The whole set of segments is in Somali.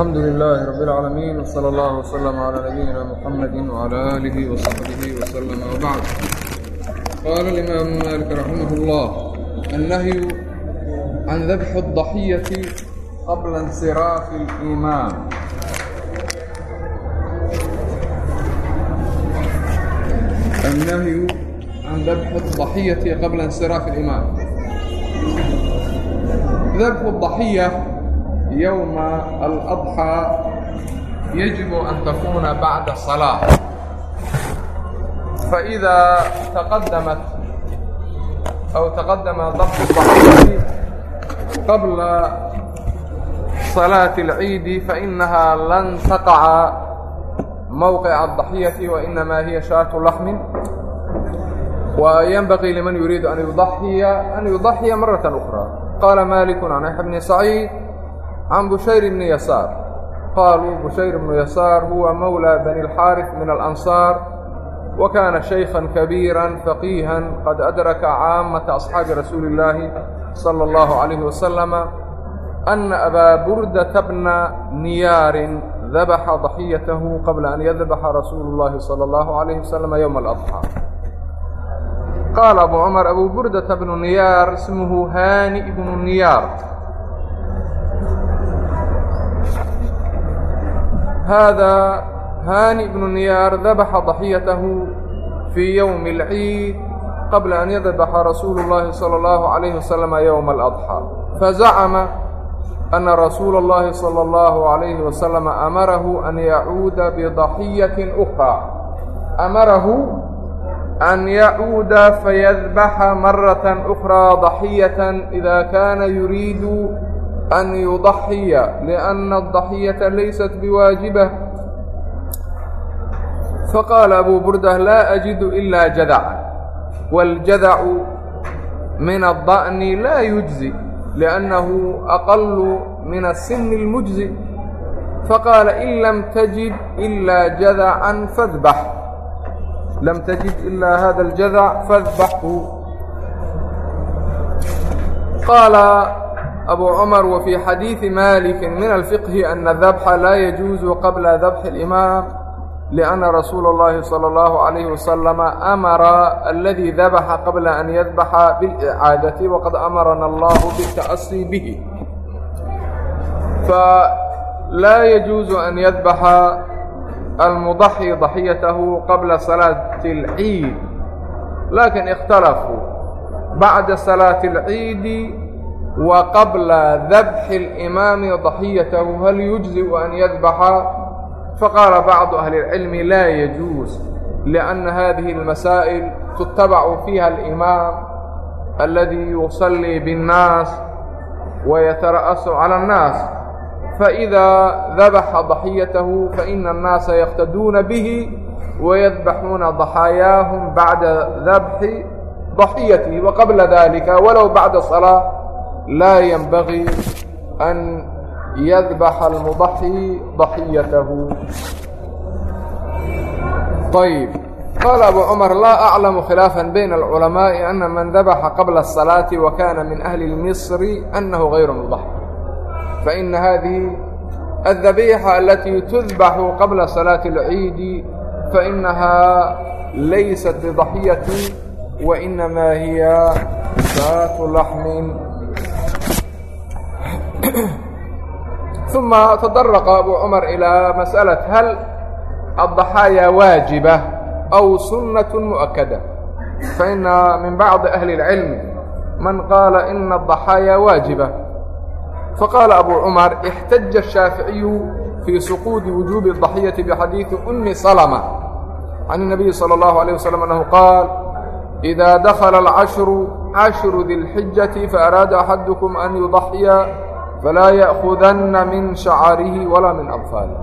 الحمد لله رب العالمين وصلى الله وسلم على نبينا محمد وعلى آله وصحبه وسلم وbعd qاl الإmاaم mالك رحimه الlه النhy عan dبح الضaحyة qbla انصراaf الإmاam النhy عan dبح الضaحyة qabla انصراaf الإmاam dبح الضaحyة yowma aladxaa yajibu an takuuna bacda salaa faidaa taqadamat aw taqadama dabtu daxri qabla salaati اlciidi fainahaa lan taqaca mowqica الdaxiyati wainamaa hiya shaatu laxmin وينبغي لمن يريد أن يضحي أن يضحي مرة أخرى. قال مالك عن يحيى بن سعيد عن بشير بن يسار قالوا بشير بن يسار هو مولى بني الحارث من الأنصار وكان شيخا كبيرا فقيها قد أدرك عامة أصحاب رسول الله صلى الله عليه وسلم أن أبا بردة بن نيار ذبح ضحيته قبل أن يذبح رسول الله صلى الله عليه وسلم يوم الأضحى قال أبو عمر أبو بردة بن نيار اسمه هانئ بن نيار haadaa haani ibnu niyaar dabaxa daxiyatahu fii yowmi alciid qabla an yadbaxa rasuulu اllaahi salى اllahu عalayhi wasalama yowma aladxaa fazacama ana rasuula اllahi salى اllahu عalayhi wasalama amarahu an yacuuda bidaxiyatin ukraa amarahu an yacuuda fayadbaxa marata ukraa daxiyatan ida kaana yuriidu أن يضحي لأن الضحية ليست بواجبة فقال أبو بردة لا أجد إلا جذعا والجذع من الضأن لا يجزي لأنه أقل من السن المجزي فقال إن لم تجد إلا جذعا فاذبح لم تجد إلا هذا الجذع فاذبحه قال أبو عمر وفي حديث مالك من الفقه أن الذبح لا يجوز قبل ذبح الإمام لأن رسول الله صلى الله عليه وسلم أمر الذي ذبح قبل أن يذبح بالإعادة وقد أمرنا الله بالتأصي به فلا يجوز أن يذبح المضحي ضحيته قبل صلاة العيد لكن اkتلفوا بعda صلاaة العيد وqبلa dبح الإmاaم ضaحيaتh hal يuجزiء أn يdبحa faqاala bعض أهل العلم lا يجوز لأن hذه المasائل تتبع فيha الإmاaم الذي يصلي بالناaس ويترأس عlى الناaس فإذا dبح ضaحيaتh فإن الناaس يqتدوna bه ويذبحوuna ضحاaياهم baعda dبح ضaحيaته وqبلa ذلكa وlow baعda صلاة laa yenbagii an yadbaxa almudaxi daxiyatahu ayb qaala abu cumar laa aclamu khilaafan bayna alculamaa'i ana man dabaxa qabla الsalaati wa kana min ahli misri annahu gayru mudax faina hadihi الdabiixa alatii tudbaxu qabla salaaةi اlciidi fainahaa laysat bidaxyati wainamaa hiya saatu laxmin ثم تطرق أبو عمر إلى مسألة هل الضحايا واجبة أو سنة مؤكدة فإن من بعض أهل العلم من قال إن الضحايا واجبة فقال أبو عمر احتج الشافعي في سقوط وجوب الضحية بحديث أم سلمة عن النبي صلى الله عليه وسلم أنه قال إذا دخل العشر عشر ذي الحجة فأراد أحدكم أن يضحي falaa ya'kudana min shacarihi walaa min amfaali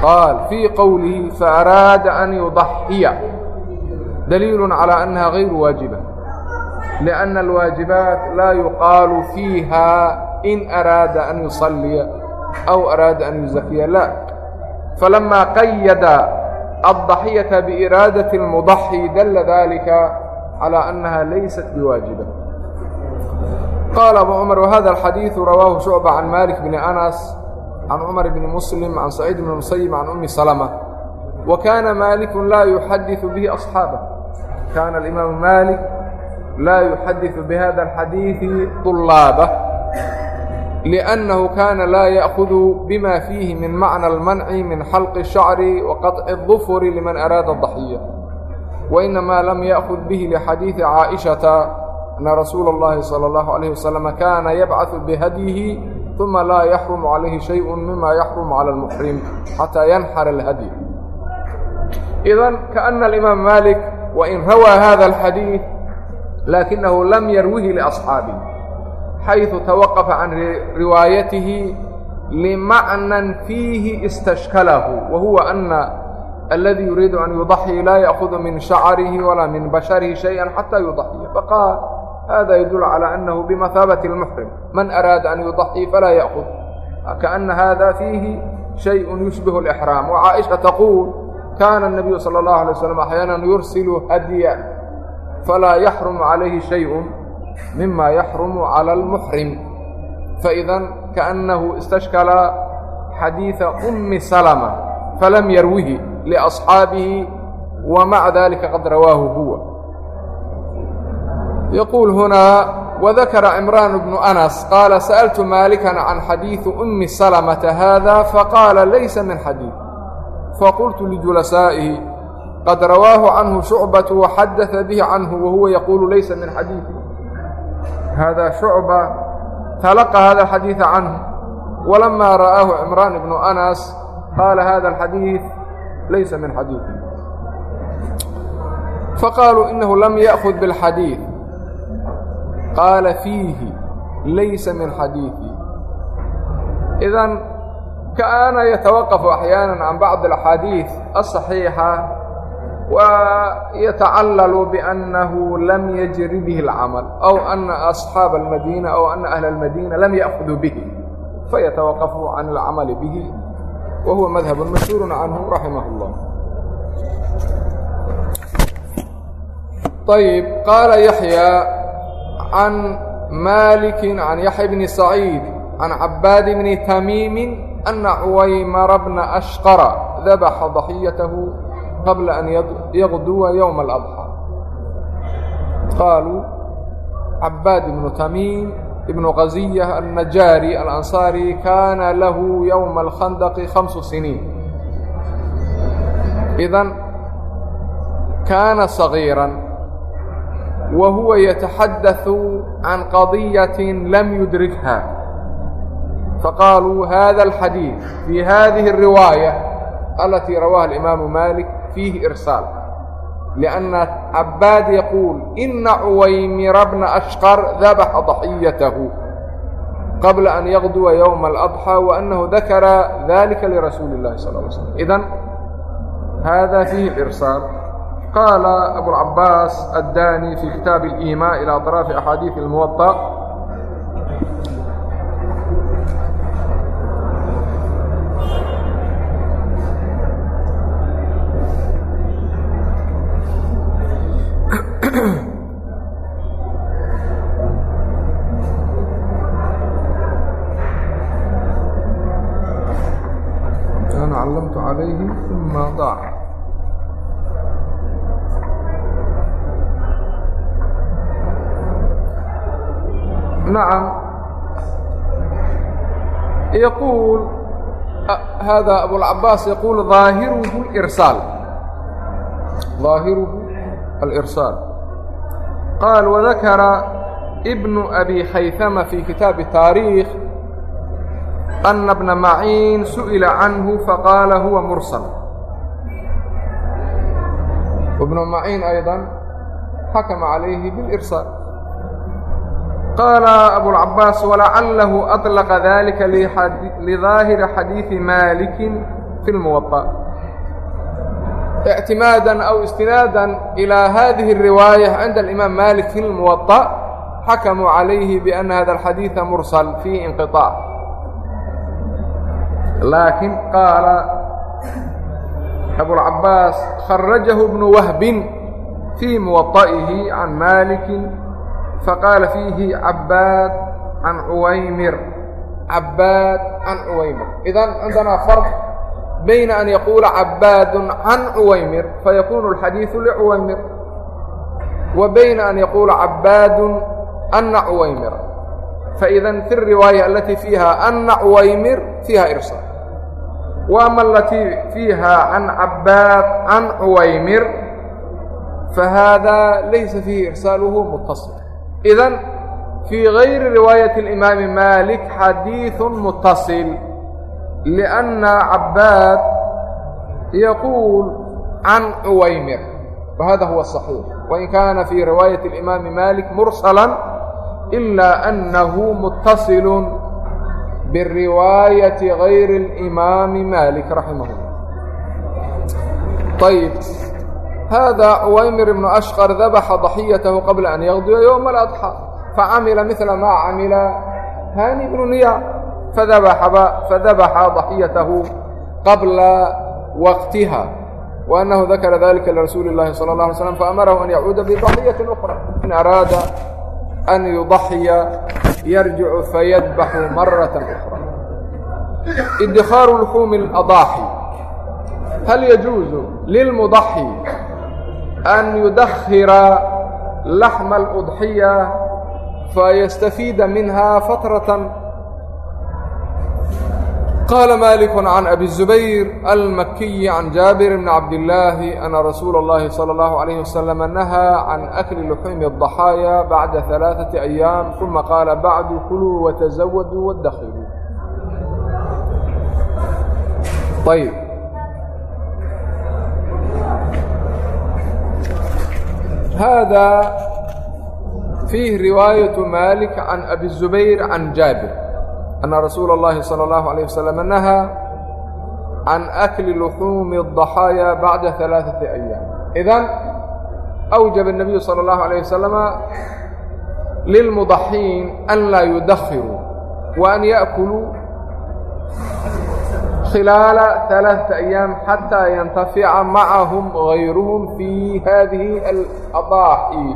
qaal fii qowlihi faaraada an yudaxiya daliilu calىa annaha غayru waajiba لأnna الwaajibaat laa yuqaalu fiiha in araada an yuصaliya aw araada an yuzakiya la falama qayada الضaxyaةa biiraadaة الmuضaxي dala dalika calىa annaha laysat biwaajiba قال أبو عمر وهذا الحديث رواه شعبة عن مالك بن أنس can cumar bni muslim can saciid bni musayib can ummi salama wa kaana maaliku laa yuxadiثu bihi asxaabah kaana alimaamu maalik laa yuxadiثu bihada alxadiiثi طulaabah لأnnahu kaana laa yأkhud bima fiihi min macna almanci min xalqi الshacri وaqaطci الظufri liman araada الضaxiya وإنما لم يأخذ به لحديث أنa rasuula الlahi salى الlaهu عalيه wasaلam kaana yabcaثu bihadyihi ثuma laa yaxrumu calayhi شhay mima yaxrumu calى الmuxrim xatىa yanxara اlhadي idan kaأna الإimaam malik wain rawىa hada الxadiiث laakinahu lam yarwihi liأصxaabi xayثu tawaqafa can riwaayatihi limacnan fiihi istashkalahu wa huwa ana الذي يريد أن يضحي لا يأخذ من شعره ولا من بشره شيئا حتى يضحي. فقال هذا يدل على أنه بمثابة المحرم من أراد أن يضحي فلا يأخذ كأن هذا فيه شيء يشبه الإحرام وعائشة تقول كان النبي صلى الله عليه وسلم أحيانا يرسل هديا فلا يحرم عليه شيء مما يحرم على المحرم فإذا كأنه استشكل حديث أم سلمة فلم يروه لأصحابه ومع ذلك قد رواه هو yaquul hunaa wadakara cimraan bnu anas qaala sa'altu maalikan can xadiiثi ummi salamata haada faqaala laysa min xadiid faqultu lijulasaa'ihi qad rawaahu canhu shucbatu waxaddaثa bihi canhu wahuwa yaquulu laysa min xadiiثi hada shucba talaqa hada alxadiiثa canhu walamaa ra'aahu cimraan bnu anas qaala hada alxadiiث laysa min xadiiث faqaaluu inahu lam yaأkud biاlxadiiث qaala fiihi laysa min xadiiثi idan kaana yatawaqafu axyaana can bacdi اlأxaadiiث aلصaxiixa ويتعلل بأنه لم يجر به العمل أو أن أصحااب المدينة أو أن أهل المدينة لم يأخذوا به فيتوقفوا عن العمل به وهو مذهب مشهور عنه رحمه الله طيب قال يحيى عن مالك عن يحيى بن سعيد عن عباد بن تميم أن عويمر بن أشقر ذبح ضحيته قبل أن يغدو يوم الأضحى قالوا عباد بن تميم ابن غزية النجاري الأنصاري كان له يوم الخندق خمس سنين إذا كان صغيرا wa huwa yataxadaثu can qadiyaة lam yudrikha faqaaluu hada اlxadiiث fii hadihi الriwaayة alatii rawaha اlimaamu malik fiihi irsaal لأn cabaad yaquul ina cuwaymira bna ashqar dabaxa ضaxiyatahu qabla an yaqduwa yowma اlaضxى waأnahu dakara dalika lirasuuli الlahi sal ه slm idan hada fiihi irsaal قال أبو العباس الداني في كتاب الإيماء إلى أطراف أحاديث الموطأ علمت عليه ثم ضاع نعم يقول هذا أبو العباس يقول ظاهره الإرسال ظاهره الإرسال قال وذكر ابن أبي خيثمة في كتاب التاريخ أن ابن معين سئل عنه فقال هو مرسل وابن معين أيضا حكم عليه بالإرسال قال أبو العباس ولعله أطلق ذلك لظاهر حديث مالك في الموطأ اعتمادا أو استنادا إلى هذه الرواية عند الإمام مالك في الموطأ حكموا عليه بأن هذا الحديث مرسل فيه انقطاع لكن قال أبو العباس خرجه ابن وهب في موطئه عن مالك فقال فيه عباد عن عويمر عباد عن عويمر إذن عندنا فرق بين أن يقول عباد عن عويمر فيكون الحديث لعويمر وبين أن يقول عباد أن عويمر فإذا في الرواية التي فيها أن عويمر فيها إرسال وأما التي فيها عن عباد عن عويمر فهذا ليس فيه إرساله متصل idan fii gayri riwaayati اlimaami maalik xadiiثu mutaصil liأnna cabaad yaquul can cuwaymir wahada huwa صaxiix wain kaana fii riwaayati اlimaami maalik mursala ilaa annahu mutaصil biriwaayati gayri اlimaami maalik raximah اllah ayb hada cuwaymir ibnu ashqar dabaxa daxiyatahu qabla an yaqdiya yowma aladxa facamila midla maa camila hani ibnu niya fadabaxaba fadabaxa daxiyatahu qabla waqtiha وأنه ذكر ذلك لرسول الله صلى الله عليه وسلم فأمره أن يعود بضحية أخرى إن أراد أن يضحي يرجع فيذبح مرة أخرى. ادخار لحوم الأضاحي هل يجوز للمضحي أn yudahira laxma الأdxiya fayastafiida minha fatraة qaala malik can abi الzubayr almakiyi can jaabir bn cabdillaahi ana rasuula اllahi salى اllahu عalayh waslm nahaa can akli luxuumi الضaxaaya bacda ثalaaثaةi أyaam uma qaala bacdu kuluu wataزawaduu wاdakiluu ayb طيب هذا فيه رواية مالك عن أبي الزبير عن جابر أن رسول الله صلى الله عليه وسلم نهى عن أكل لحوم الضحايا بعد ثلاثة أيام إذن أوجب النبي صلى الله عليه وسلم للمضحين أن لا يدخروا وأن يأكلوا khilaala ثaلaaثة أyaam xatىa yantafica macahum غayruhum fii haadihi اlabaaxi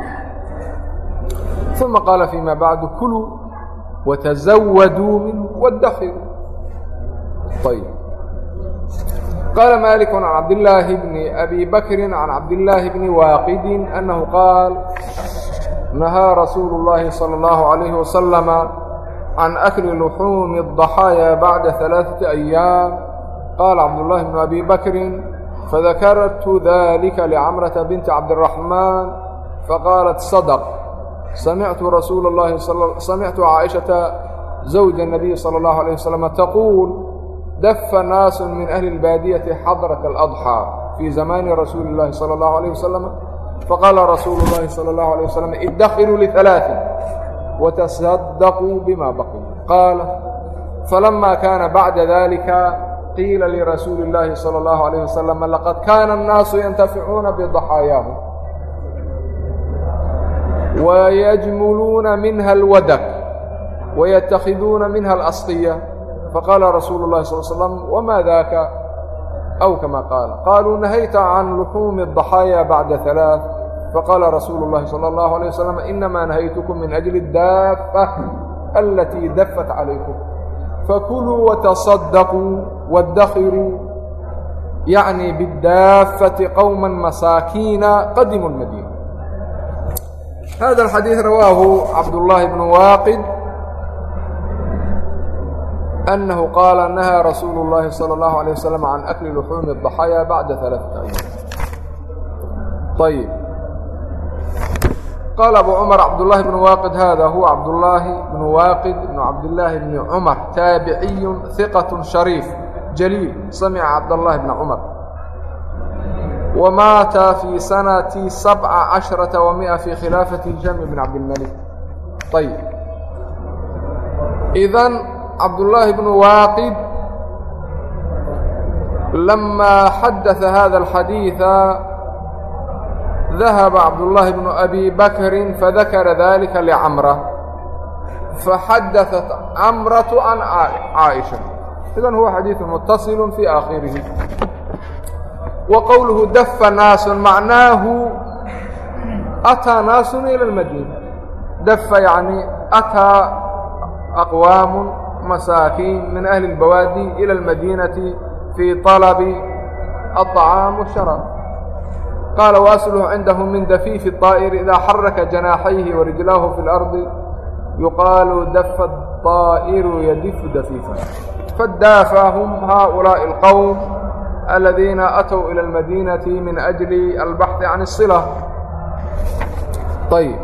ثuma qaala فيma bacdu kuluu wataزawaduu minhu wاdakiruu ayb qaala maalik can cabdillaahi bni abi bakri can cabdillaahi bni waaqidi annahu qaal nahaa rasuulu اllaahi salى اllahu عalayhi wasalama can akli luxuumi الضaxaaya bacda ثaلaaثaةi أyaam qaala cabduلlahi bnu abi bakrin fadakartu dalika lcamrata binti cabdالraxmaan faqaalat sadq samictu rasuul اllahi samictu caaئiشhaةa zawja الnabiy salى اllahu عalيه waslm taquul dafa naasu min ahli اlbaadiyaةi xadrat اladxىa fii zamani rasuuli اllahi salى اllahu عalيه waslm faqaala rasuulu اllahi salى اllahu عalيه waslm iddakhiruu liثaلaaثin wataصadaquu bima baqii qaala falama kaana bacda dalika qiila lirasuuli اllaahi salى اllahu عalayه wasalam laqad kaana الnaasu yantaficuuna bidaxaayaahum wayajmuluuna minha اlwadak wayatakiduuna minha اlasqiya faqaala rasuulu اllahi sal slam wma daka aw kama qaal qaluu nahayta can luxuumi الضaxaaya bacda ثalaaث faqaala rasuulu اllahi salى اllahu عalيه wasalam inamaa nahaytukum min ajli اdaafa alatii dafat calaykum fakuluu wataصadaquu wاdakhiruu yacni bidaafati qowma masaakiina qadimu اlmadiina hada alxadiid rawaahu cabdullaahi bnu waaqid أنه قال نهى رسuل اللhi صلى الله عليه وسلم عن أkل لحوم الضحايا بعد ثلاثة أيام طيب قال أبو عمر عبد الله بن واقد هذا هو عبد الله بن واقد بن عبد الله بن عمر تابعي ثقة شريف جليل سمع عبد الله بن عمر ومات في سنة سبع عشرة ومئة في خلافة الجم بن عبد الملك طيب إذن عبد الله بن واقد لما حدث هذا الحديث ذهب عبد الله بن أبي بكر فذكر ذلك لعمرة فحدثت عمرة عن عائشة إذن هو حديث متصل في آخره وقوله دف ناس معناه أتى ناس إلى المدينة دف يعني أتى أقوام masaakiin min ahli اlbawaadi ilى اlmadiinati fii طalabi الطacaam والsharaab qaala waslhu cindahu min dafiifi الطaa'iri idaa xaraka janaaxayhi warijlaahu fi اlardi yuqaalu dafa الطaa'iru yadifu dafiifa fadaafahum haؤulaaءi اlqowm aladiina atow ilى اlmadiinati min ajli albaxثi can الصila ayb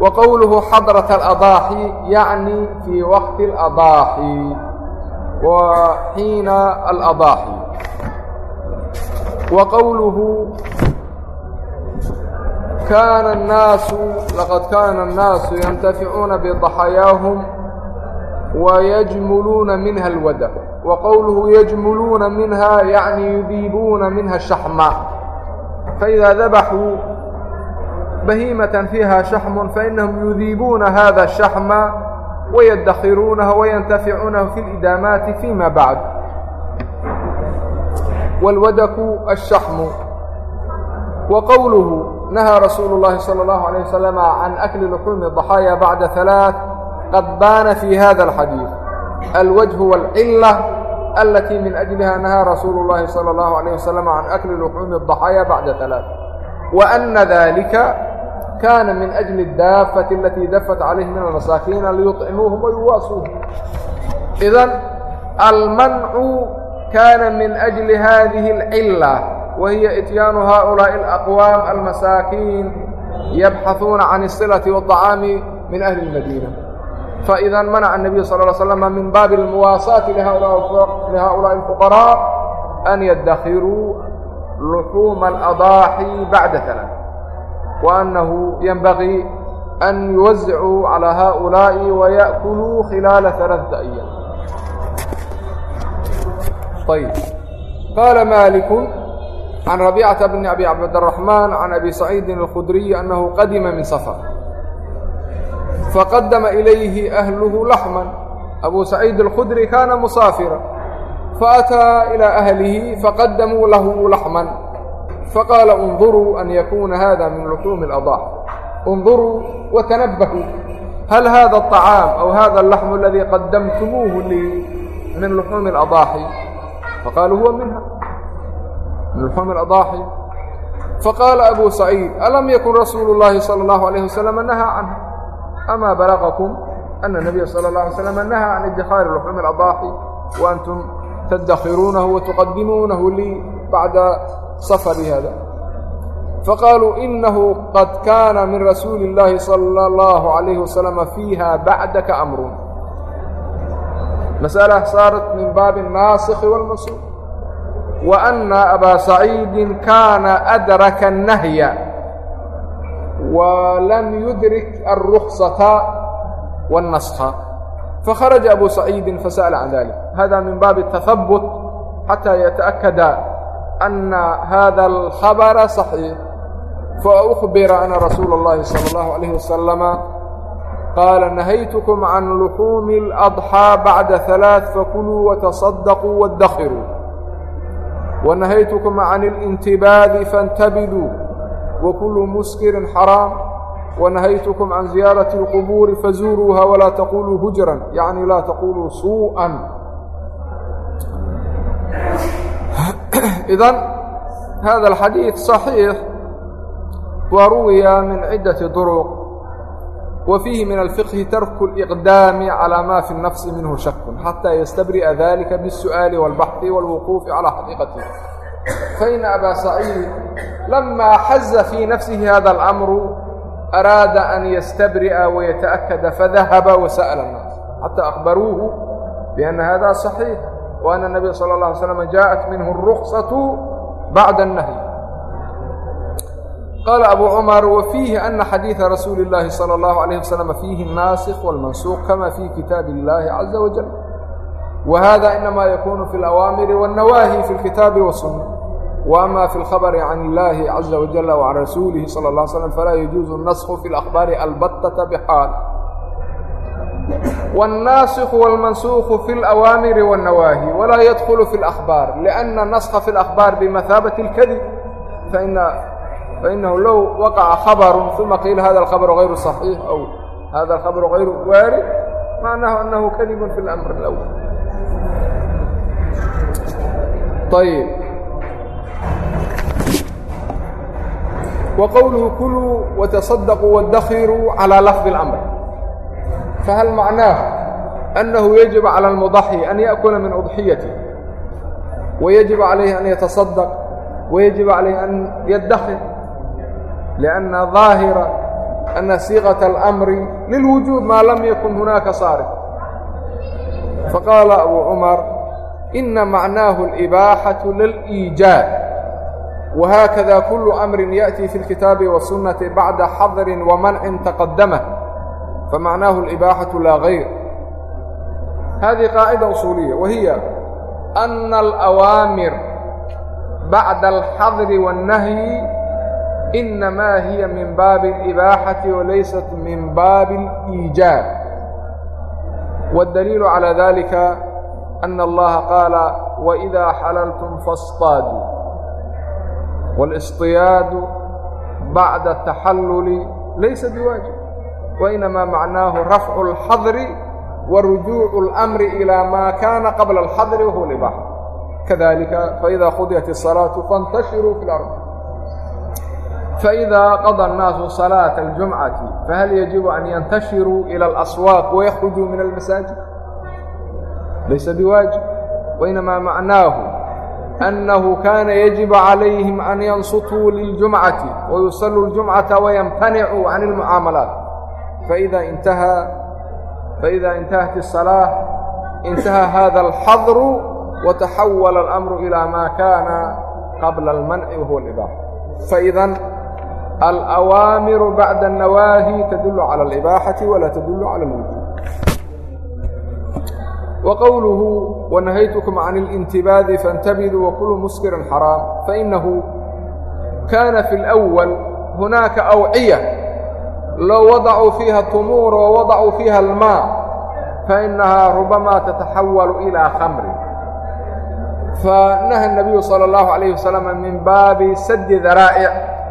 waqowluhu xadraة اladaaxi yacni fii waqti اladaaxi wa xiina aladaaxi waqowluhu kaana الnaasu laqad kaana الnaasu yantaficuuna bidaxayaahum wayajmuluuna minha اlwada wa qowluhu yajmuluuna minha yacni yudiibuuna minha shaxma faidaa dabaxuu bahiimatan fiiha shaxmun fainahum yudiibuuna hada shaxma wayadakhiruunahu wayantaficuunahu fi lidaamaati fima bacd wاlwadaku الshaxmu wa qowluhu nahaa rasuulu الlahi salى الlahu عalيه waslm can akli luxuumi الضaxaaya bacda ثalaaث qad baana fi hada الxadiiث alwجه wاlcilة اlatي min أجliha nahaa rasuulu الlahi salى الlahu عalيه waslm can akli luxuumi الضaxaaya bacda ثalaaث وأna dalika kana min أجli الdaafaة اlatي dafat calayhi min almasaakiina liyuطcimuuhum wayuwaasuuhum idan almancu kana min أجli hadihi الcilة wahiya ityaanu haaulaaءi اlaqwaam almasaakiin yabxaثuuna can الsilaةi والطacaami min ahli اlmadiina faإida manaca الnabiyu sal ه slm min baabi اlmuwaasaati lihaaulaaءi اlfuqarاء an yadakhiruu luxuuma اlأdaaxi bacda ثaلaث وأnnahu ynbagii an yuwazicuu calىa haaulaaءi wayaأkuluu khilaala ثaلaثaةa أyam ayb qaala maaliku can rabicata bni abi cabdiraxmaan can abi saciidin alkhudriyi annahu qadima min safar faqadama ilayhi ahluhu laxman abu saciid alkhudri kaana musaafira faataa ilaa ahlihi faqadamuu lahu laxman faqaala اnduruu an yakuuna hada min luxuumi اladax اnduruu watanabbahuu hal hada الطacaam aw hada اlaxmu aladii qadamtumuuhu lii min luxuumi اlaضaaxi faqaaluu huwa minha min lxumi اaضaaxi faqaala abu saciid alam yakun rasuulu اllaahi salى اllahu عalayh wasalam nahaa canhu amaa balagakum ana nabiya sala اlah alay slam nahaa can iddahaari lxumi اlaضaaxi wa antum taddakiruunahu wa tuqadimuunahu lii bacda safari hada faqaaluu inahu qad kaana min rasuuli اllaahi salى اllahu عalayh wasalam fiiha bacdaka amrun masأla saarat min baabi الnaasikhi wاlmansuur wa أna abaa saciidi kaana adraka الnahya walam yudrik الruksata wالnaskha fakharaja abu saciidi fasأla can dalik hada min baabi التahabut xatى yataأkada أna hada الkhabra صaxiix faأخbira ana rasuula الlahi salى الlahu عalيه wasalama qaala nahaytkm can luxuumi الأضxىa bacda ثalaaث fakuluu وتصadquu wاdakiruu ونahayتكم عن الانتiباd فاnتبdوا وكل مسkر حرام ونahayتكم عaن زiياaرة القبور فزuروuها ولا تقuلوا هجرا يعnي lا تقuلوا سuuءا إذn hذا الحadيiث صحيiح waa ruwiya min عidaة طرق wa fiihi min alfiqhi tarku liqdaami calaa maa fi nafsi minhu shakun xataa yastabri'a dalika bisu'aali wاlbaxhi wاlwuquufi calaa xaqiiqatihi faina abaa saciid lamaa xaza fii nafsihi hada اlamru araada an yastabri'a wayataأkada fadahaba wasa'la الnaas xataa akhbaruuhu biأna hada صaxiix wa ana الnabiya salى اlه alay slm jaءat minhu الruqsaة bacda الnahyi qaala abu cumar wa fiihi ana xadiida rasuuli اllaahi salى اllahu عalayh waslm fiihi الnaasikh wاlmansuuq kama fii kitaabi اllaahi caza wajal wa hada inama yakunu fi اlawaamiri wاnnawaahi fi اlkitaabi wالsuna wa ama fi اlkhabri can illaahi caza wajala وcan rasuulihi salى اlah slm falaa yajuuzu اnaskhu fi اlakhbaari albattata bxaal والناaسkh والمaنسوخ في الأwاaمر والنواaهي ولا يدخل في الأخبار لأن النسخ في الأخبار بمثابة الكذب فإن fainahu low waqaca khabarun uma qiila hada alkhabaru hayru صaxiix ow hada alkhabaru hayru waarid macnahu anahu kadibun fi اlamr اlأwl ayb wa qowluhu kuluu wataصadaquu wاdakhiruu calىa lafdi اlamr fahal macnaahu أnnahu yaجib calى اlmudaxi an yaأkula min udxiyati ويجب عليه أن يتصدق؟ ويجب عليه أن يدخر لأنa ظاahiرa أنa siiqة الأمri للوuجوب ma lam yakun هuنaaka صاarف faqاala أbu cمar إna maعنaaهu الإbاxaة للإiجاaب وhakذa كuل أمri يأتي في الkitaabi والسuنaةi baعda xadr وmaنع تaqadamه famaعنaaهu الإbاxaة laa غayr hذه qاaعدة أصuuلية وhiy أن الأwاamir baعda الxadr والنahي inamaa hiya min baabi الibaaxati walaysat min baabi اliijaab wاdaliilu calى dalika ana اllaha qaala wإidaa xalaltum faاsطaaduu wاlاصطiyaadu bacda الtaxalluli laysa biwaajib wainamaa macnaahu rafcu اlxadri wrujuucu اlamri ilى maa kaana qabla اlxadri wahuwa ibaaxa kadalika faida khudiyat الsalaaةu faاntashiru fi اlarض فإذا قضى الناس صلاة الجمعة فهل يجب أن ينتشروا إلى الأسواق ويخرجوا من المساجد ليس بواجب وإنما معناه أنه كان يجب عليهم أن ينصتوا للجمعة ويصلوا الجمعة ويمتنعوا عن المعاملات فإذا انتهى فإذا انتهت الصلاة انتهى هذا الحظر وتحول الأمر إلى ما كان قبل المنع وهو الإباحة alwaamiru bacda الnawaahi tadul calى اlibaaxati walaa tadul calى اlwujuub wqowluhu wanahaytukum can اlintibaadi faاntabiduu wakuluu muskiran xaraam fainahu kaana fi اlأwal hunaaka awciya low wadacuu fiiha اtumuur wawadacuu fiiha اlmaa fainahaa rubamaa tataxawalu ilىa khamrin fanaha الnabiyu salى اllahu عalayه wasalama min baabi sadi daraa'ic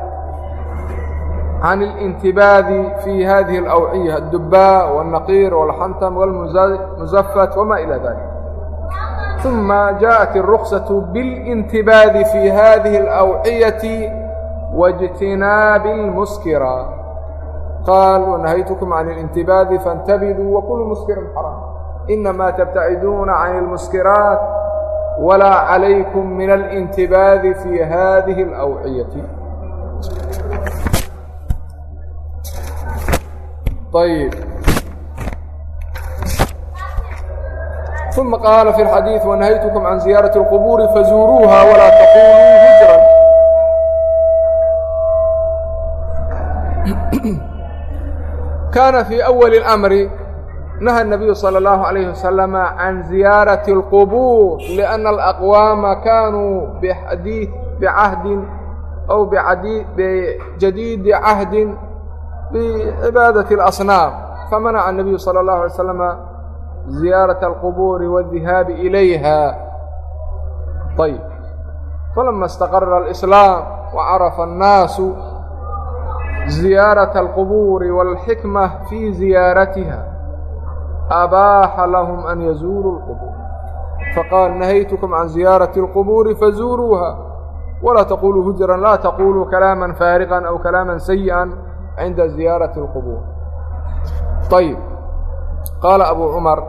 can اlintibaadi fi hadihi اlawciya aduba wالnaqiir wاlxantm wاlmusafat wma ilى dalik ثuma jaءat الruksaة bاlintibaadi fi hadihi اlawciyaةi واجtinاab الmuskira qaal wanahaytkm can اlintibaadi faاntabiduu wakulu muskirin xaram inama tabtaciduuna can اlmuskiraaت wlaa عalaykum min اlintibaadi fi hadihi اlawciyaةi الأوعية طيب ثم قال في الحديث ونهيتكم عن زيارة القبور فزوروها ولا تقولوا هجرا كان في أول الأمر نهى النبي صلى الله عليه وسلم عن زيارة القبور لأن الأقوام كانوا بحديث بعهد أو بعدي بجديد عهد بعبادة الأصنام فمنع النبي صلى الله عليه وسلم زيارة القبور والذهاب إليها طيب فلما استقر الإسلام وعرف الناس زيارة القبور والحكمة في زيارتها أباح لهم أن يزوروا القبور فقال نهيتكم عن زيارة القبور فزوروها ولا تقولوا هجرا لا تقولوا كلاما فارغا أو كلاما سيئا عند زيارة القبور طيب قال أبو عمر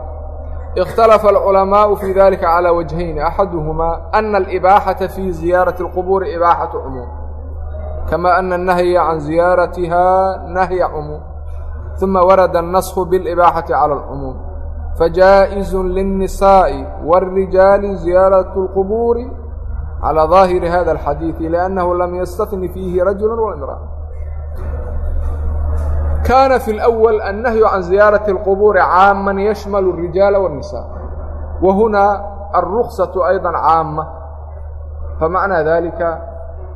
اختلف العلماء في ذلك على وجهين أحدهما أن الإباحة في زيارة القبور إباحة عموم كما أن النهي عن زيارتها نهي عموم ثم ورد النسخ بالإباحة على العموم فجائز للنساء والرجال زيارة القبور على ظاهر هذا الحديث لأنه لم يستثن فيه رجل ولا امرأة كان في الأول النهي عن زيارة القبور عاما يشمل الرجال والنساء وهنا الرخصة أيضا عامة فمعنى ذلك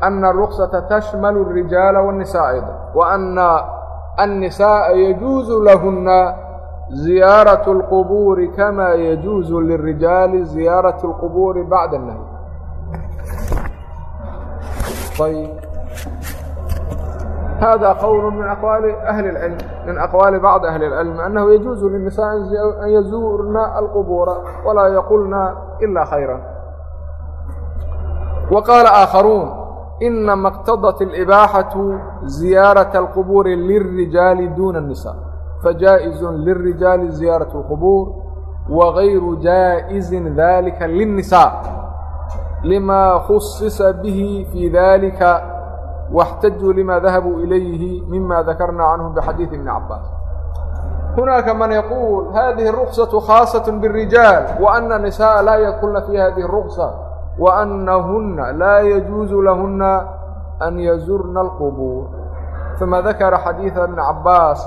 أن الرخصة تشمل الرجال والنساء أيضا وأن النساء يجوز لهن زيارة القبور كما يجوز للرجال زيارة القبور بعد النهي طيب هذا قول من أقوال أهل العلم من أقوال بعض أهل العلم أنه يجوز للنساء أن يزورن القبور ولا يقولن إلا خيرا وقال آخرون إنما اقتضت الإباحة زيارة القبور للرجال دون النساء فجائز للرجال زيارة القبور وغير جائز ذلك للنساء لما خصص به في ذلك واxtajuu lima dahabuu ilayhi mima dakarnaa canhum bxadiiثi iبn cabaas hunaaka man yaquul hadihi الرuksaة khaaصaة bالrijaal وأna نisaaءa laa yadkulna fi hadihi الرukصة وأnahuna laa yajuuزu lahuna an yazurna الqbuur ثuma dakara xadiiثa iبn cabaas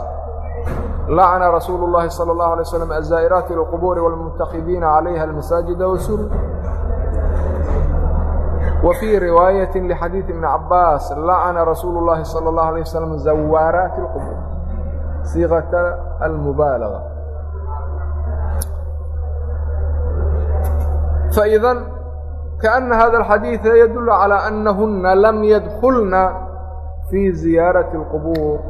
lacna rasuulu الlahi salى الlaه عalيه وsلم aلزaa'iraaت لqbuuri واlmuتakidiina عalayha الmasaajida وsur وفي رواية لحديث بن عباس لعن رسول الله صلى الله عليه وسلم زوارات القبور صيغة المبالغة فإdا كأن هذا الحديث يدل على أنهن لم يدخلن في زيارة القبور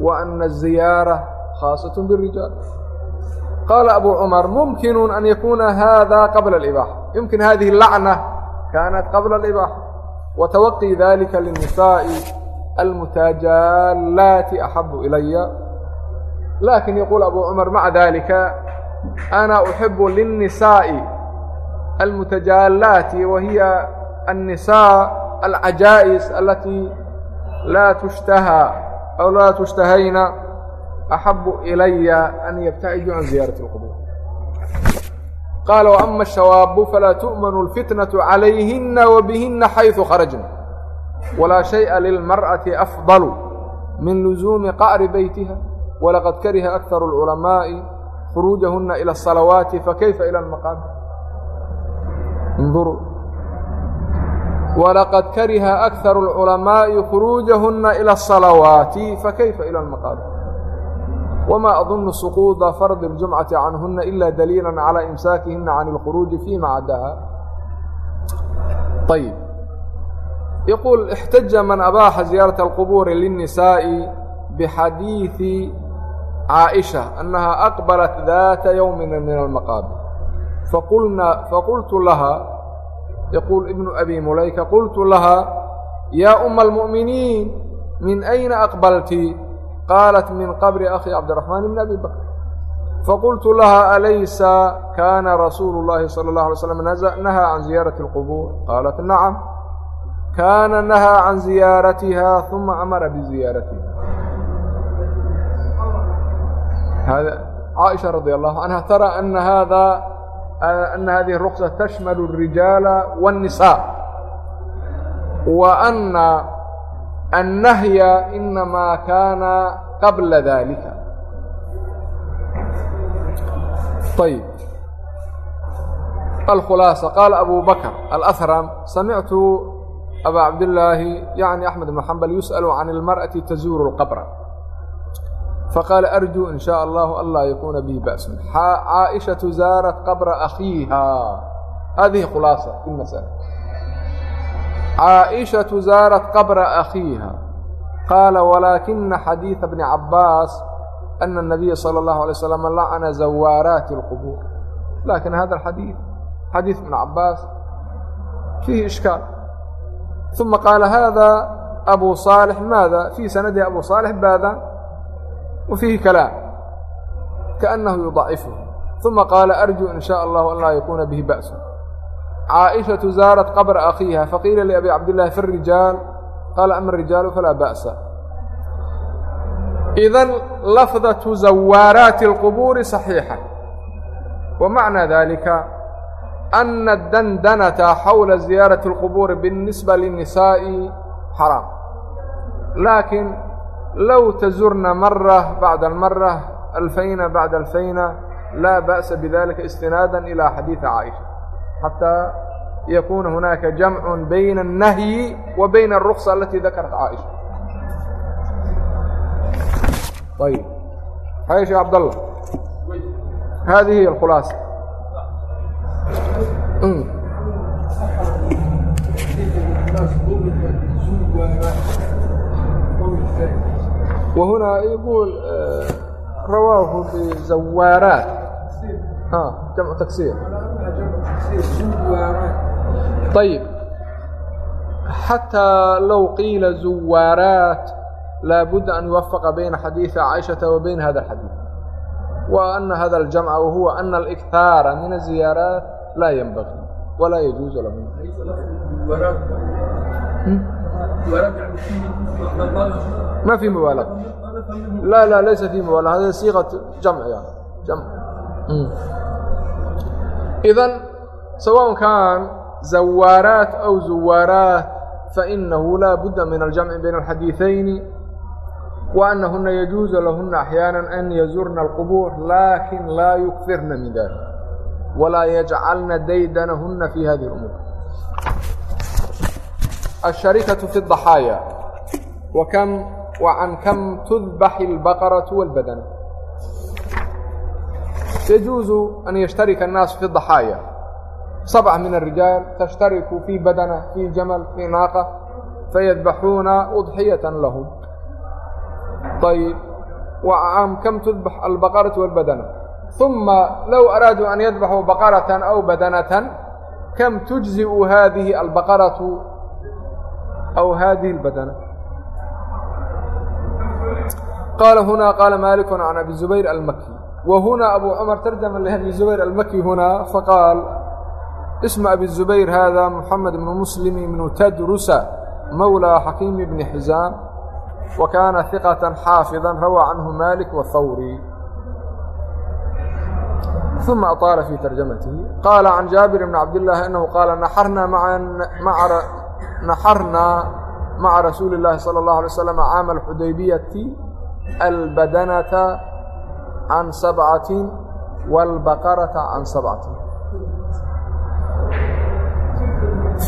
وأن الزيارة خاصة بالرجال قال أبو عمر ممكن أن يكون هذا قبل الإباحة يمكن هذه اللعنة kaanat qabla alibaax wa tawaqi dalika linnisaa'i almutajallaati axabu ilaya laakiin yaquul abu cumar maca dalika ana uxibu linnisaa'i almutajallaati wa hiya annisaa alcajaa'is alatii laa tushtahaa aw laa tushtahayna axabu ilaya an yabtaciju can ziyaarati اlqubur وأما الشواب فلا تؤمن الفتنة عليهن وبهن حيث خرجن ولا شيء للمرأة أفضل من لزوم قعر بيتها ولقد كره أكثر العلماء خروجهن إلى الصلوات فكيف إلى المقابر انظروا ولقد كره أكثر العلماء خروجهن إلى الصلوات فكيف إلى المقابر وما أظن سقوط فرض الجمعة عنهن إلا دليلا على إمساكهن عن الخروج فيما عداها طيب يقول احتج من أباح زيارة القبور للنساء بحديث عائشة أنها أقبلت ذات يوم من المقابر فقلنا فقلت لها يقول ابن أبي مليكة قلت لها يا أم المؤمنين من أين أقبلت قالت من قبر أخي عبد الرحمن بن أبي بكر فقلت لها أليس كان رسول الله صلى الله عليه وسلم نهى عن زيارة القبور قالت نعم كان نهى عن زيارتها ثم أمر بزيارتها هذا عائشة رضي الله عنها ترى أن هذا أن هذه الرخصة تشمل الرجال والنساء وأن النهي إنما كان قبل ذلك طيب الخلاصة قال أبو بكر الأثرم سمعت أبا عبد الله يعني أحمد بن حنبل يسأل عن المرأة تزور القبر فقال أرجو إن شاء الله ألا يكون به بأس عائشة زارت قبر أخيها هذه خلاصة في المسألة عائشة زارت قبر أخيها قال ولكن حديث ابن عباس أن النبي صلى الله عليه وسلم لعن زوارات القبور لكن هذا الحديث حديث ابن عباس فيه إشكال ثم قال هذا أبو صالح ماذا في سنده أبو صالح باذا وفيه كلام كأنه يضعفه ثم قال أرجو إن شاء الله أن لا يكون به بأس عائشة زارت قبر أخيها فقيل لأبي عبد الله في الرجال قال أما الرجال فلا بأس إذا لفظة زوارات القبور صحيحة ومعنى ذلك أن الدندنة حول زيارة القبور بالنسبة للنساء حرام لكن لو تزرن مرة بعد المرة ألفين بعد ألفين لا بأس بذلك استنادا إلى حديث عائشة حتى يكون هناك جمع بين النهي وبين الرخصة التي ذكرت عائشة طيب عائشة عبد الله هذه هي الخلاصة وهنا يقول رواه بزوارات ها جمع تكسير ayb xatىa low qiila zuwaaraat laabudda an yuwafaqa bayna xadiiثi caaishaةa wa bayn hada اxadiiث wa ana hada اljamca wahuwa ana اlإkhaara min الziyaaraat laa ynbagii walaa yajuuzu lahu ma fii mubaala laa laa laysa fii mubaala hada siiqa jamciga idan سواء كان زوارات أو زوارات فإنه لا بد من الجمع بين الحديثين وأنهن يجوز لهن أحيانا أن يزرن القبور لكن لا يكثرن من ذلك ولا يجعلن ديدنهن في هذه الأمور الشركة في الضحايا وكم وعن كم تذبح البقرة والبدن يجوز أن يشترك الناس في الضحايا سبعة من الرجال تشترك في بدنة في جمل في ناقة فيذبحون أضحية لهم طيب وعام كم تذبح البقرة والبدنة ثم لو أرادوا أن يذبحوا بقرة أو بدنة كم تجزئ هذه البقرة أو هذه البدنة قال هنا قال مالك عن أبي الزبير المكي وهنا أبو عمر ترجم لأبي الزبير المكي هنا فقال اسم أبي الزبير هذا محمد بن مسلم بن تدرس مولى حكيم بن حزام وكان ثقة حافظا روى عنه مالك والثوري ثم أطال في ترجمته قال عن جابر بن عبد الله أنه قال نحرنا مع مع نحرنا مع رسول الله صلى الله عليه وسلم عام الحديبية البدنة عن سبعة والبقرة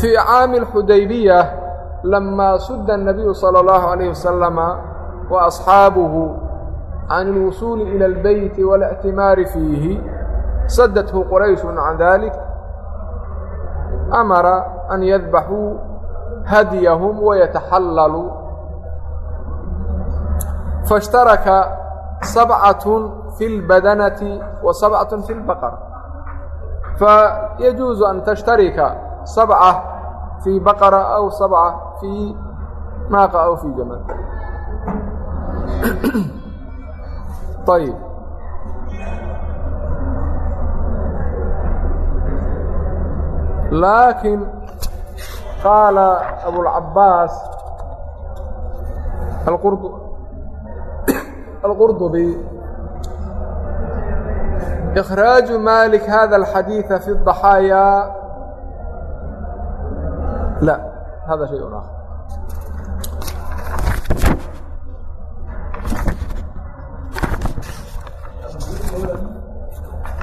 عن سبعة في عام الحديبية لما سد النبي صلى الله عليه وسلم وأصحابه عن الوصول إلى البيت والاعتمار فيه سدته قريش عن ذلك أمر أن يذبحوا هديهم ويتحللوا فاشترك سبعة في البدنة وسبعة في البقرة فيجوز أن تشترك سبعة fii baqara aw sabca fii naaqa aw fii jamaal ayb laakiin qaala abulcabbaas alqurdubi ikhraaju maalik hada alxadiiثa fi الضaxaayaa لا هذا شيء آخر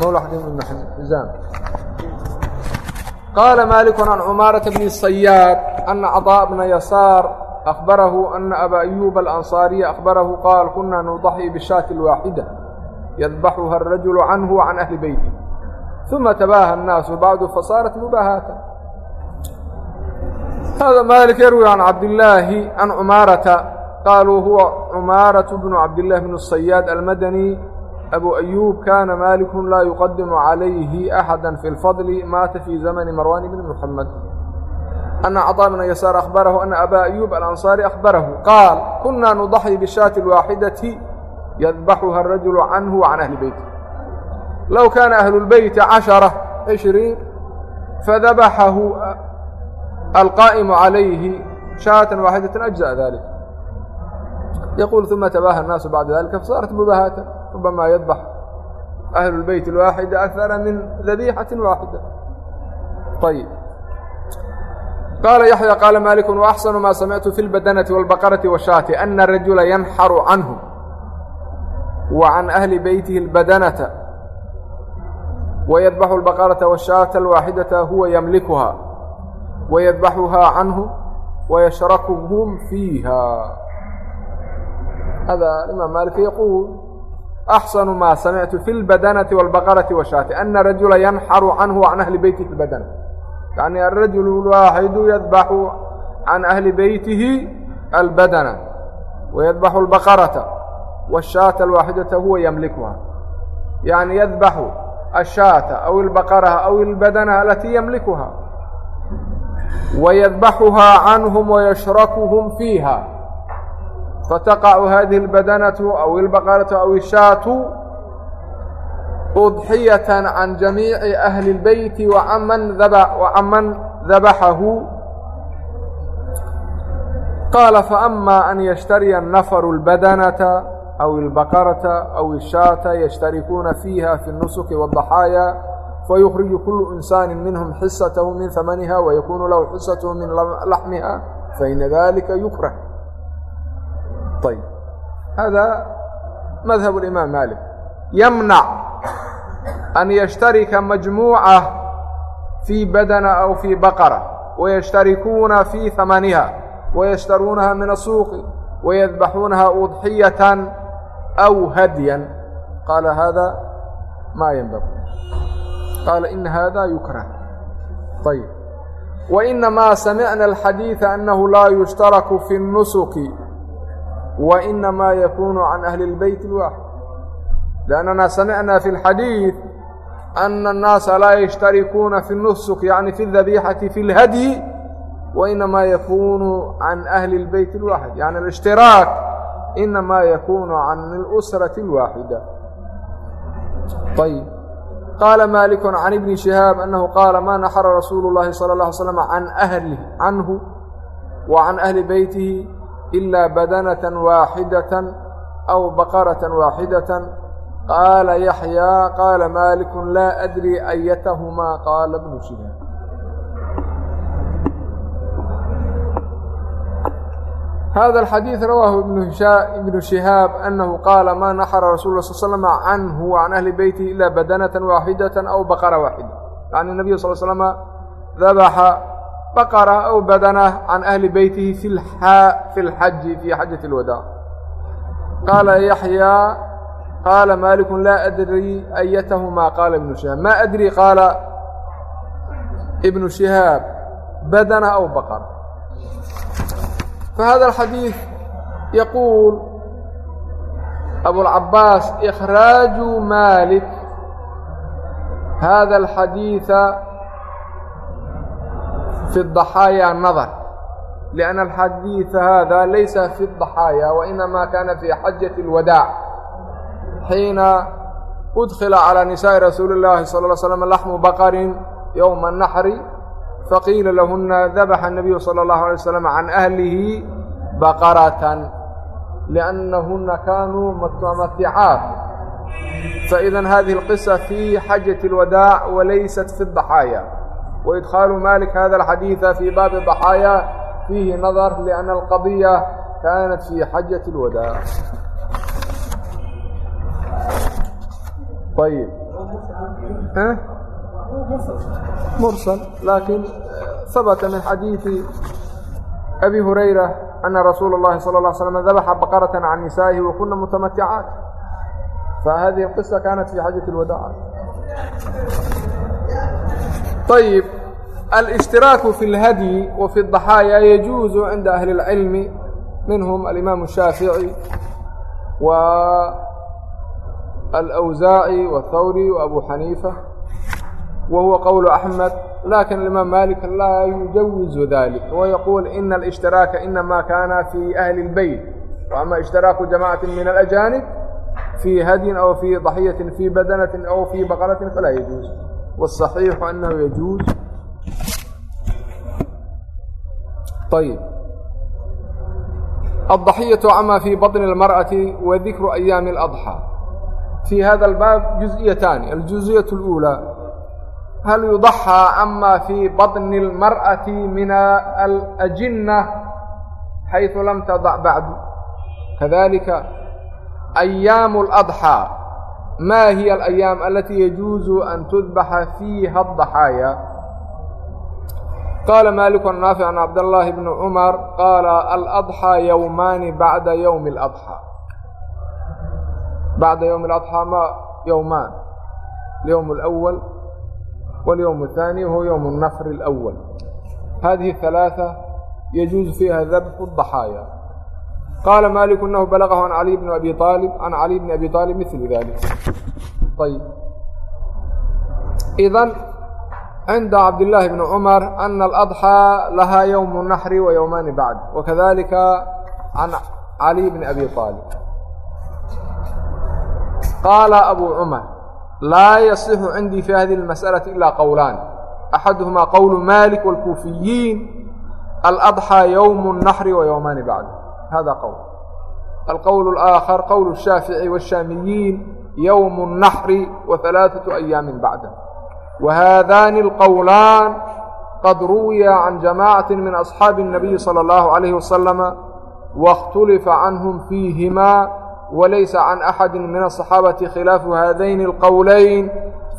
مولى حكيم بن حزام قال مالك عن عمارة بن الصياد أن عطاء بن يسار أخبره أن أبا أيوب الأنصاري أخبره قال كنا نضحي بالشاة الواحدة يذبحها الرجل عنه وعن أهل بيته ثم تباهى الناس بعد فصارت مباهاة هذا مالك يروي عن عبد الله عن عمارة قالوا هو عمارة بن عبد الله بن الصياد المدني أبو أيوب كان مالك لا يقدم عليه أحدا في الفضل مات في زمن مروان بن محمد أن عطاء بن يسار أخبره أن أبا أيوب الأنصاري أخبره قال كنا نضحي بالشاة الواحدة يذبحها الرجل عنه وعن أهل بيته لو كان أهل البيت عشرة عشرين فذبحه القائم عليه شاة واحدة أجزاء ذلك يقول ثم تباهى الناس بعد ذلك فصارت مباهاة ربما يذبح أهل البيت الواحد أكثر من ذبيحة واحدة طيب قال يحيى قال مالك وأحسن ما سمعت في البدنة والبقرة والشاة أن الرجل ينحر عنه وعن أهل بيته البدنة ويذبح البقرة والشاة الواحدة هو يملكها ويذبحها عنه ويشركهم فيها هذا الإمام مالك يقول أحسن ما سمعت في البدنة والبقرة والشاة أن الرجل ينحر عنه وعن أهل بيته البدنة يعني الرجل الواحد يذبح عن أهل بيته البدنة ويذبح البقرة والشاة الواحدة هو يملكها يعني يذبح الشاة أو البقرة أو البدنة التي يملكها ويذبحها عنهم ويشركهم فيها فتقع هذه البدنة أو البقرة أو الشاة أضحية عن جميع أهل البيت وعمن ذبح وعمن ذبحه قال فأما أن يشتري النفر البدنة أو البقرة أو الشاة يشتركون فيها في النسك والضحايا fayukhriju kullu insaani minhum xisatahu min amaniha wayakuunu lahu xisatahu min laxmiha faina dalika yukrah ayb hada madhab imaam malik yamnac an yashtarika majmuuca fii badana aw fii baqara wayashtarikuuna fii amaniha wayashtaruunaha min asuuqi wayadbaxuunaha udxiyatan aw hadyan qaala hada maa yanbaqi قال إن هذا يكره طيب وإنما سمعنا الحديث أنه لا يشترك في النسك وإنما يكون عن أهل البيت الواحد لأننا سمعنا في الحديث أن الناس لا يشتركون في النسك يعني في الذبيحة في الهدي وإنما يكون عن أهل البيت الواحد يعني الاشتراك إنما يكون عن الأسرة الواحدة طيب qaala maaliku can ibni shihaab annahu qaala maa naxara rasuulu llaahi sala اla alay slam can ahlihi canhu wa can ahli beytihi ilaa badanatan waaxidatan aw baqaratan waaxidatan qaala yaxyaa qaala maalikun laa adri ayatahumaa qaala bnu shihaab الحديث رواه ابن شهاب أنه قال ما نحر رسول الله صلى الله عليه وسلم عنه وعن أهل بيته إلا بدنة واحدة أو بقرة واحدة يعني النبي صلى الله عليه وسلم ذبح بقرة أو بدنة عن أهل بيته في الحاء في الحج في حجة الوداع قال يحيى قال مالك لا أدري أيتهما قال ابن شهاب ما أدري قال ابن شهاب بدنة أو بقرة فهذا الحديث يقول أبو العباس إخراج مالك هذا الحديث في الضحايا نظر لأن الحديث هذا ليس في الضحايا وإنما كان في حجة الوداع حين أدخل على نساء رسول الله صلى الله عليه وسلم لحم بقر يوم النحر faqiila lahuna dabaxa الnabiyu salى اllahu alay wasalam can ahlihi baqaratan liannahuna kaanuu maticaat faإidan hadihi اlqisa fi xajaة اlwadaac walaysat fi الضaxaaya waidkhaalu malik hada اlxadiiثa fii baabi الضaxaaya fiihi nadar liأnna alqadiya kaanat fii xajaة اlwadaac ayb ها؟ مرسل لكن ثبت من حديث أبي هريرة أن رسول الله صلى الله عليه وسلم ذبح بقرة عن نسائه وكن متمتعات فهذه القصة كانت في حجة الوداع طيب الاشتراك في الهدي وفي الضحايا يجوز عند أهل العلم منهم الإمام الشافعي والأوزاعي والثوري وأبو حنيفة وهو قول أحمد لكن الإمام مالك لا يجوز ذلك ويقول إن الاشتراك إنما كان في أهل البيت وأما اشتراك جماعة من الأجانب في هدي أو في ضحية في بدنة أو في بقرة فلا يجوز والصحيح أنه يجوز طيب الضحية عما في بطن المرأة وذكر أيام الأضحى في هذا الباب جزئيتان الجزئية الأولى هل يضحى عما في بطن المرأة من الأجنة حيث لم تضع بعد كذلك أيام الأضحى ما هي الأيام التي يجوز أن تذبح فيها الضحايا قال مالك النافع عن عبد الله بن عمر قال الأضحى يومان بعد يوم الأضحى بعد يوم الأضحى ما يومان اليوم الأول واليوم الثاني وهو يوم النفر الأول هذه الثلاثة يجوز فيها ذبح الضحايا qaala maliku inahu balagahu can caliy bni abi aalib can caliy bni abi aalib milu dalik ayb idan cinda cabdillaahi bni cumar ana aladxىa lahaa yowm naxri wa yowmaani bacd wakadalika can caliy bni abi aalib qaala abu cumar laa yaصixu cindii fi hadihi اlmasأlaةi ila qowlaan axaduhumaa qowlu malik wاlkuufiyiin aladxىa ywm الnaxri wa ywmaani bacd hada qowl alqowl اlآakhar qowl الshaafici wالshaamiyiin ywm الnaxri waثalaaثaة ayaami bacda. Wahadaani اlqowlaan qad ruwiya can jamacaة min aصxaabi الnabiyi salى اllahu عalayh wasalama waاkhtulifa canhum fiihimaa walaysa can axadi min aلصaxaabati khilaafu haadayn اlqowlayn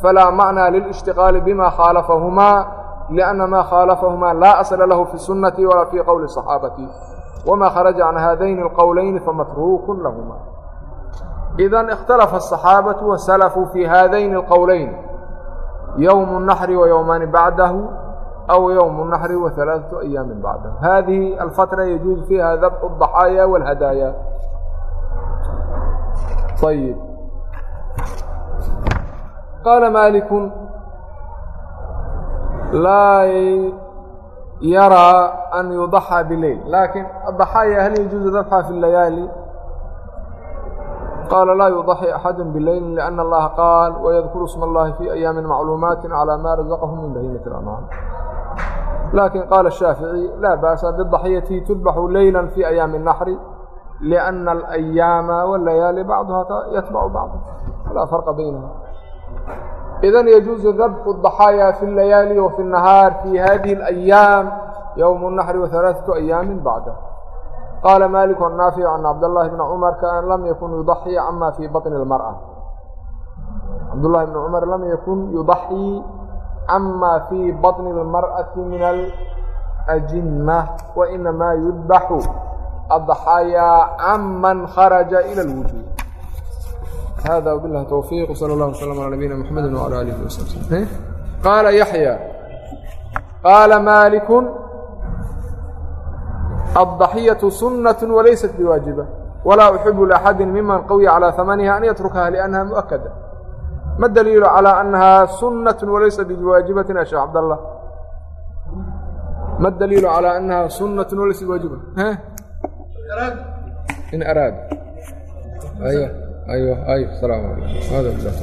falaa macnaa liاlاshtiqaali bima khaalafahumaa liأnna maa khaalafahumaa laa asla lahu fi sunati walaa fii qowli صaxaabati wma kharaja can haadayn اlqowlayni famatruuku lahuma idan ikhtalafa الصaxaabatu wasalafuu fii haadayn اlqowlayn yowm الnaxri waywmaani bacdahu أو يوم النحر وثلاثة أيام بعدها هذه الفترة يجوز فيها ذبح الضحايا والهدايا wاlhadaaya ayb qaala maaliku laa yaraa an yuضaxى bilayl lakin aضaxaaya hal yajuuزu dabxa fi اlayaali qaala laa yuضaxi axadu bilayl لأna اllaha qaal wydkuru sma اllahi fi أyaami macluumaati calى ma razaqahu min bahimaة الأncaam lakin qaala الshaafiعي laa ba'sa bالضaxyati tudbaxu leyla fi أyaami الnaxri لأna الأyaama wاlayaali bacduha yatbacu bacd laa farqa baynha idan yajuuزu dabxu الضaxaaya fi اlayaali wafi الnahaar fi hadihi الأyaam yowm الnaxri waثalaaثaةu أyaami bacda qaala maliku annaafic can cabdاllahi bni cumar kaan lam yakun yudaxii cama fii baطni اlmarأة cabdullahi bni cumar lam yakun yudaxii cama fii baطni اlmarأati min alأjinة wainamaa yudbaxu الضaxaayaa caman kharaja ilى اlwujuud hada wbilahi towfiiq wsala اllah wslm alى nabiyina mxamedi wعalى alihi wasaxbi qaala yaxya qaala maaliku الضaxية sunaة walaysat biwaajiبة walaa uxibu لأxadi miman qawiya calى ثamaniha an yatrukaha لأnha muؤkada ma daliilu calى أnaha sunaة walaysa biwaajibaةi ya sheekh cabdالlah ma daliilu calى أnaha sunaة walaysa biwaajiba in araad aywa aywa ayw السلام عليكم هذا بالله